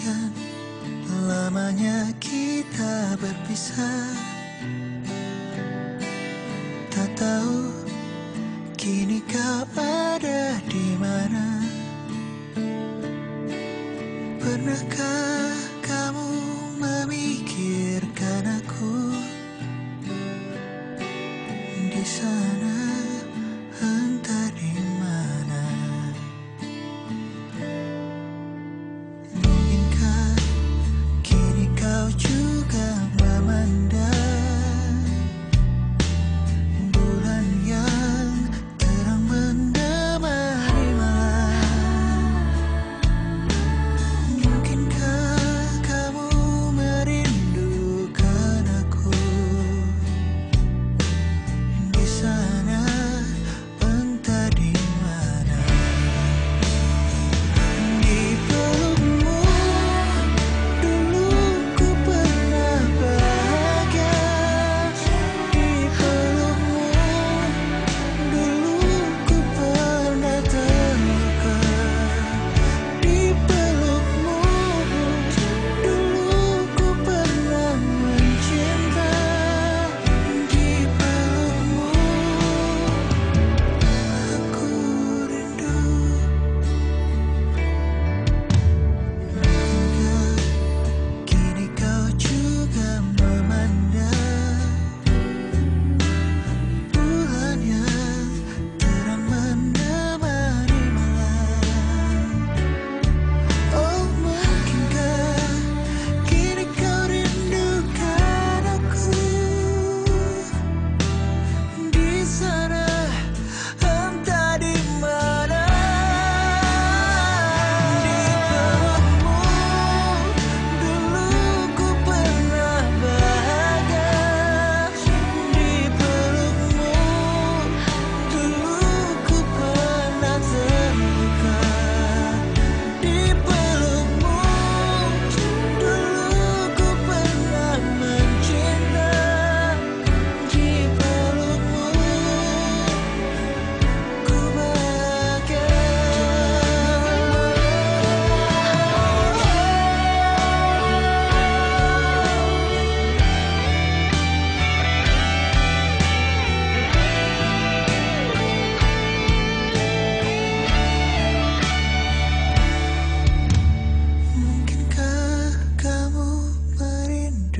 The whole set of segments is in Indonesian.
sekian lamanya kita berpisah. Tak tahu kini kau ada di mana. Pernahkah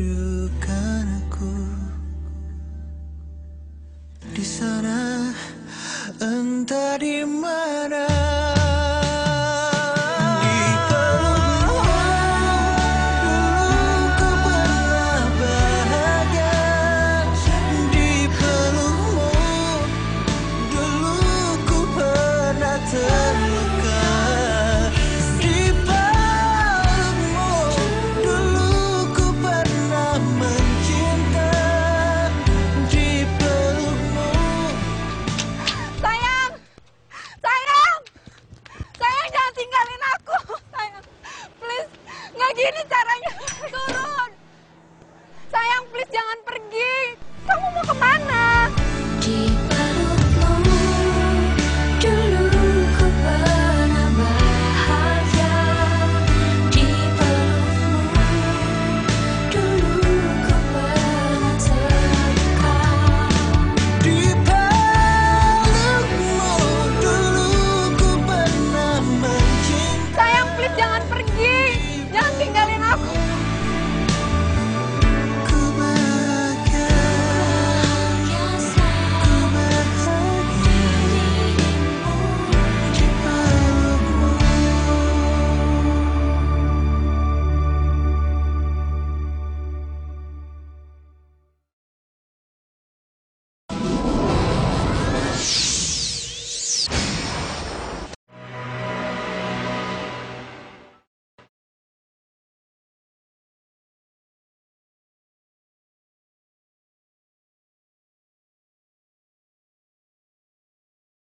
true